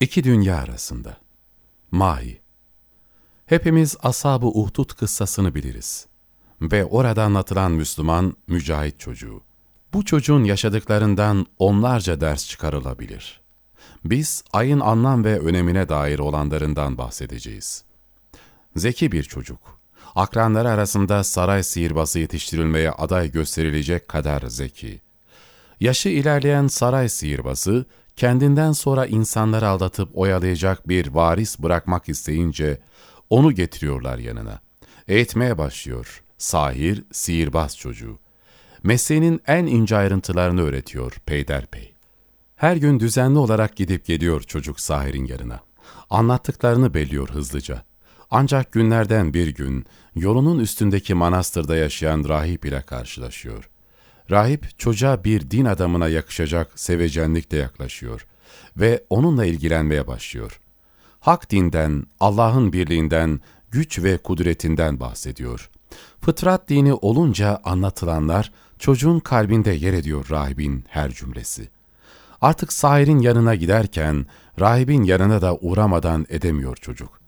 İki dünya arasında. Mahi. Hepimiz Ashab-ı Uhdud kıssasını biliriz. Ve orada anlatılan Müslüman, mücahit çocuğu. Bu çocuğun yaşadıklarından onlarca ders çıkarılabilir. Biz ayın anlam ve önemine dair olanlarından bahsedeceğiz. Zeki bir çocuk. Akranları arasında saray sihirbazı yetiştirilmeye aday gösterilecek kadar zeki. Yaşı ilerleyen saray sihirbazı, kendinden sonra insanları aldatıp oyalayacak bir varis bırakmak isteyince, onu getiriyorlar yanına. Eğitmeye başlıyor. Sahir, sihirbaz çocuğu. Mesleğinin en ince ayrıntılarını öğretiyor peyderpey. Her gün düzenli olarak gidip geliyor çocuk sahirin yanına. Anlattıklarını belliyor hızlıca. Ancak günlerden bir gün yolunun üstündeki manastırda yaşayan rahip ile karşılaşıyor. Rahip çocuğa bir din adamına yakışacak sevecenlikle yaklaşıyor ve onunla ilgilenmeye başlıyor. Hak dinden, Allah'ın birliğinden, güç ve kudretinden bahsediyor. Fıtrat dini olunca anlatılanlar çocuğun kalbinde yer ediyor rahibin her cümlesi. Artık sahirin yanına giderken rahibin yanına da uğramadan edemiyor çocuk.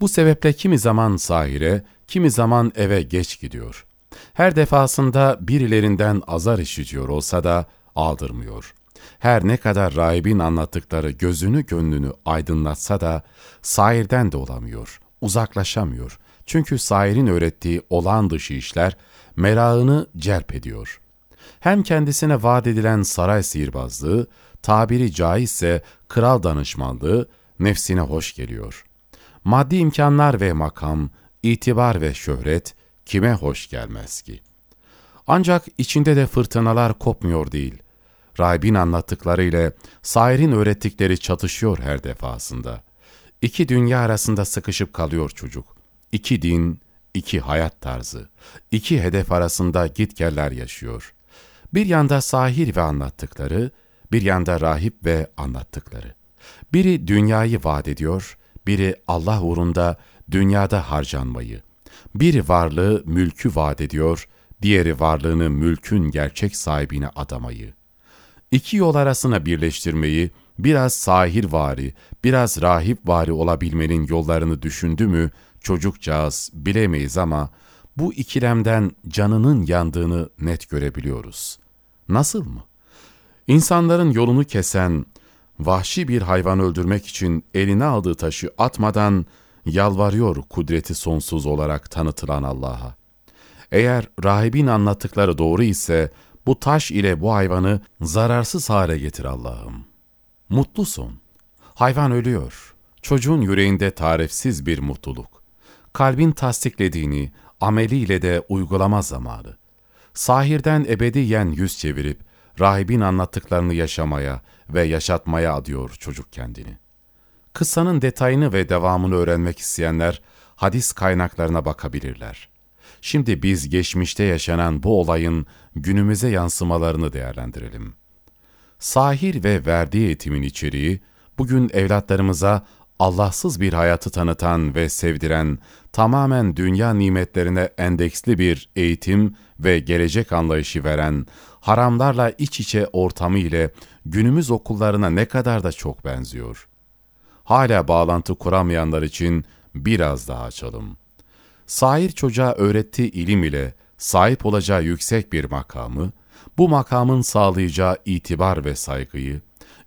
Bu sebeple kimi zaman sahire, kimi zaman eve geç gidiyor. Her defasında birilerinden azar işitiyor olsa da aldırmıyor. Her ne kadar rahibin anlattıkları gözünü gönlünü aydınlatsa da sahirden de olamıyor, uzaklaşamıyor. Çünkü sahirin öğrettiği olağan dışı işler merağını celp ediyor. Hem kendisine vaat edilen saray sihirbazlığı, tabiri caizse kral danışmanlığı nefsine hoş geliyor. Maddi imkanlar ve makam, itibar ve şöhret kime hoş gelmez ki? Ancak içinde de fırtınalar kopmuyor değil. Rahibin anlattıkları ile Sair'in öğrettikleri çatışıyor her defasında. İki dünya arasında sıkışıp kalıyor çocuk. İki din, iki hayat tarzı, iki hedef arasında gitgeller yaşıyor. Bir yanda sahir ve anlattıkları, bir yanda rahip ve anlattıkları. Biri dünyayı vaat ediyor, biri Allah uğrunda dünyada harcanmayı. Biri varlığı, mülkü vaat ediyor, diğeri varlığını mülkün gerçek sahibine adamayı. İki yol arasına birleştirmeyi, biraz sahir vari, biraz rahip vari olabilmenin yollarını düşündü mü, çocukcağız bilemeyiz ama bu ikilemden canının yandığını net görebiliyoruz. Nasıl mı? İnsanların yolunu kesen, vahşi bir hayvan öldürmek için eline aldığı taşı atmadan yalvarıyor kudreti sonsuz olarak tanıtılan Allah'a. Eğer rahibin anlattıkları doğru ise bu taş ile bu hayvanı zararsız hale getir Allah'ım. Mutlusun. Hayvan ölüyor. Çocuğun yüreğinde tarifsiz bir mutluluk. Kalbin tasdiklediğini ameliyle de uygulama zamanı. Sahirden ebediyen yüz çevirip rahibin anlattıklarını yaşamaya ve yaşatmaya adıyor çocuk kendini. Kıssanın detayını ve devamını öğrenmek isteyenler hadis kaynaklarına bakabilirler. Şimdi biz geçmişte yaşanan bu olayın günümüze yansımalarını değerlendirelim. Sahir ve verdiği eğitimin içeriği, bugün evlatlarımıza Allahsız bir hayatı tanıtan ve sevdiren, tamamen dünya nimetlerine endeksli bir eğitim ve gelecek anlayışı veren, haramlarla iç içe ortamı ile günümüz okullarına ne kadar da çok benziyor. Hala bağlantı kuramayanlar için biraz daha açalım. Sahir çocuğa öğrettiği ilim ile sahip olacağı yüksek bir makamı, bu makamın sağlayacağı itibar ve saygıyı,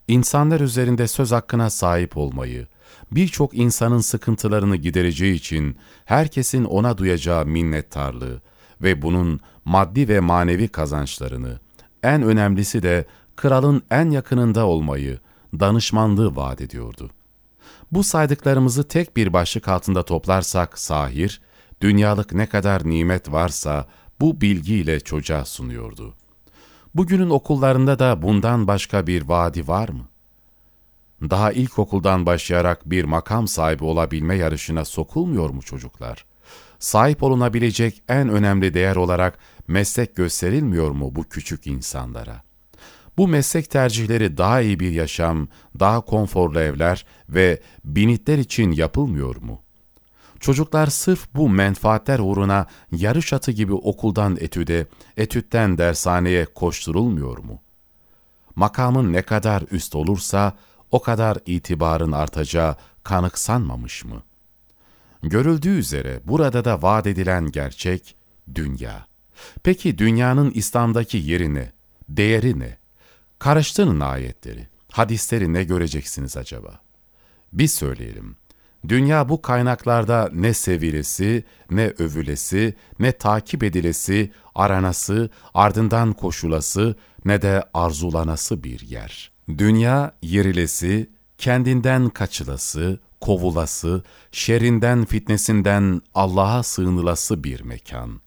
insanlar üzerinde söz hakkına sahip olmayı, birçok insanın sıkıntılarını gidereceği için herkesin ona duyacağı minnettarlığı ve bunun maddi ve manevi kazançlarını, en önemlisi de kralın en yakınında olmayı, danışmanlığı vaat ediyordu. Bu saydıklarımızı tek bir başlık altında toplarsak sahir, dünyalık ne kadar nimet varsa bu bilgiyle çocuğa sunuyordu. Bugünün okullarında da bundan başka bir vaadi var mı? Daha ilkokuldan başlayarak bir makam sahibi olabilme yarışına sokulmuyor mu çocuklar? Sahip olunabilecek en önemli değer olarak meslek gösterilmiyor mu bu küçük insanlara? Bu meslek tercihleri daha iyi bir yaşam, daha konforlu evler ve binitler için yapılmıyor mu? Çocuklar sırf bu menfaatler uğruna yarış atı gibi okuldan etüde, etütten dershaneye koşturulmuyor mu? Makamın ne kadar üst olursa, o kadar itibarın artacağı kanıksanmamış mı? Görüldüğü üzere burada da vaat edilen gerçek dünya. Peki dünyanın İslam'daki yeri ne? Değeri ne? Karıştırın ayetleri, hadisleri ne göreceksiniz acaba? Biz söyleyelim. Dünya bu kaynaklarda ne sevilesi, ne övülesi, ne takip edilesi, aranası, ardından koşulası, ne de arzulanası bir yer. Dünya yerilesi, kendinden kaçılası, kovulası, şerinden fitnesinden Allah'a sığınılası bir mekan.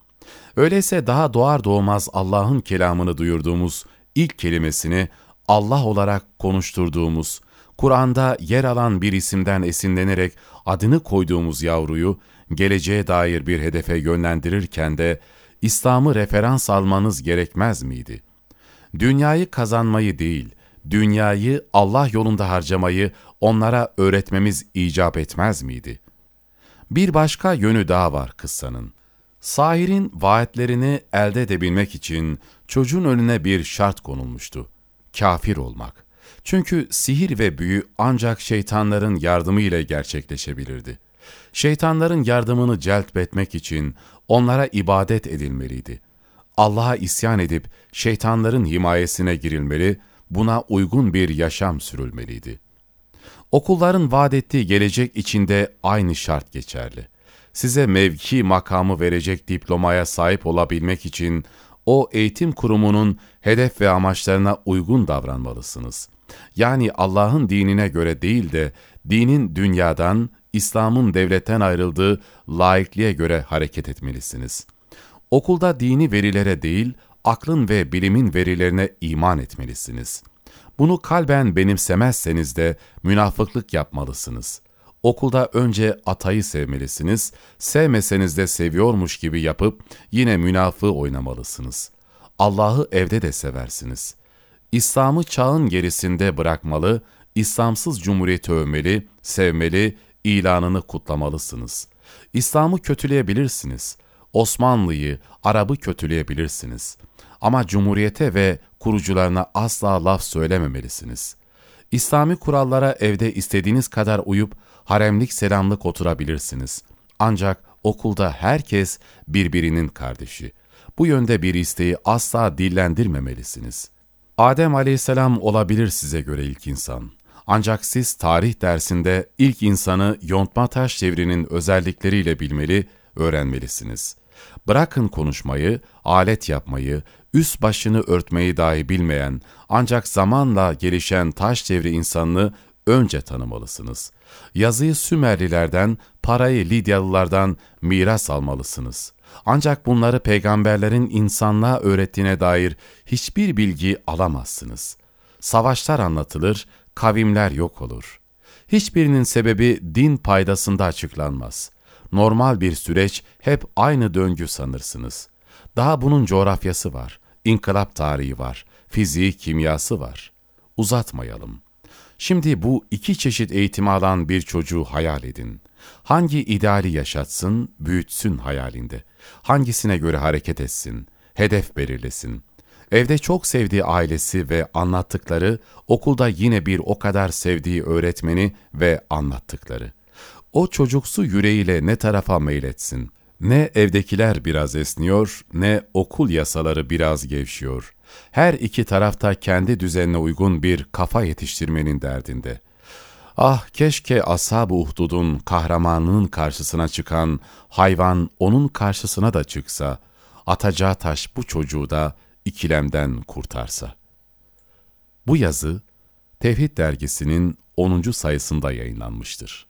Öyleyse daha doğar doğmaz Allah'ın kelamını duyurduğumuz ilk kelimesini Allah olarak konuşturduğumuz, Kur'an'da yer alan bir isimden esinlenerek adını koyduğumuz yavruyu geleceğe dair bir hedefe yönlendirirken de İslam'ı referans almanız gerekmez miydi? Dünyayı kazanmayı değil, dünyayı Allah yolunda harcamayı onlara öğretmemiz icap etmez miydi? Bir başka yönü daha var kıssanın. Sahir'in vaatlerini elde edebilmek için çocuğun önüne bir şart konulmuştu. Kafir olmak. Çünkü sihir ve büyü ancak şeytanların yardımı ile gerçekleşebilirdi. Şeytanların yardımını celbetmek için onlara ibadet edilmeliydi. Allah'a isyan edip şeytanların himayesine girilmeli, buna uygun bir yaşam sürülmeliydi. Okulların vaat ettiği gelecek içinde aynı şart geçerli. Size mevki makamı verecek diplomaya sahip olabilmek için o eğitim kurumunun hedef ve amaçlarına uygun davranmalısınız. Yani Allah'ın dinine göre değil de dinin dünyadan, İslam'ın devletten ayrıldığı laikliğe göre hareket etmelisiniz. Okulda dini verilere değil, aklın ve bilimin verilerine iman etmelisiniz. Bunu kalben benimsemezseniz de münafıklık yapmalısınız. Okulda önce atayı sevmelisiniz, sevmeseniz de seviyormuş gibi yapıp yine münafığı oynamalısınız. Allah'ı evde de seversiniz. İslam'ı çağın gerisinde bırakmalı, İslamsız cumhuriyeti övmeli, sevmeli, ilanını kutlamalısınız. İslam'ı kötüleyebilirsiniz. Osmanlı'yı, Arap'ı kötüleyebilirsiniz. Ama cumhuriyete ve kurucularına asla laf söylememelisiniz. İslami kurallara evde istediğiniz kadar uyup haremlik selamlık oturabilirsiniz. Ancak okulda herkes birbirinin kardeşi. Bu yönde bir isteği asla dillendirmemelisiniz. Adem aleyhisselam olabilir size göre ilk insan. Ancak siz tarih dersinde ilk insanı yontma taş devrinin özellikleriyle bilmeli, öğrenmelisiniz. Bırakın konuşmayı, alet yapmayı, üst başını örtmeyi dahi bilmeyen, ancak zamanla gelişen taş devri insanını önce tanımalısınız. Yazıyı Sümerlilerden, parayı Lidyalılardan miras almalısınız. Ancak bunları peygamberlerin insanlığa öğrettiğine dair hiçbir bilgi alamazsınız. Savaşlar anlatılır, kavimler yok olur. Hiçbirinin sebebi din paydasında açıklanmaz. Normal bir süreç hep aynı döngü sanırsınız. Daha bunun coğrafyası var, inkılap tarihi var, fiziği, kimyası var. Uzatmayalım. Şimdi bu iki çeşit eğitimi alan bir çocuğu hayal edin. Hangi ideali yaşatsın, büyütsün hayalinde. Hangisine göre hareket etsin, hedef belirlesin. Evde çok sevdiği ailesi ve anlattıkları, okulda yine bir o kadar sevdiği öğretmeni ve anlattıkları. O çocuksu yüreğiyle ne tarafa meyletsin? Ne evdekiler biraz esniyor, ne okul yasaları biraz gevşiyor. Her iki tarafta kendi düzenine uygun bir kafa yetiştirmenin derdinde. Ah keşke Ashab-ı Uhdud'un kahramanının karşısına çıkan hayvan onun karşısına da çıksa, atacağı taş bu çocuğu da ikilemden kurtarsa. Bu yazı Tevhid dergisinin 10. sayısında yayınlanmıştır.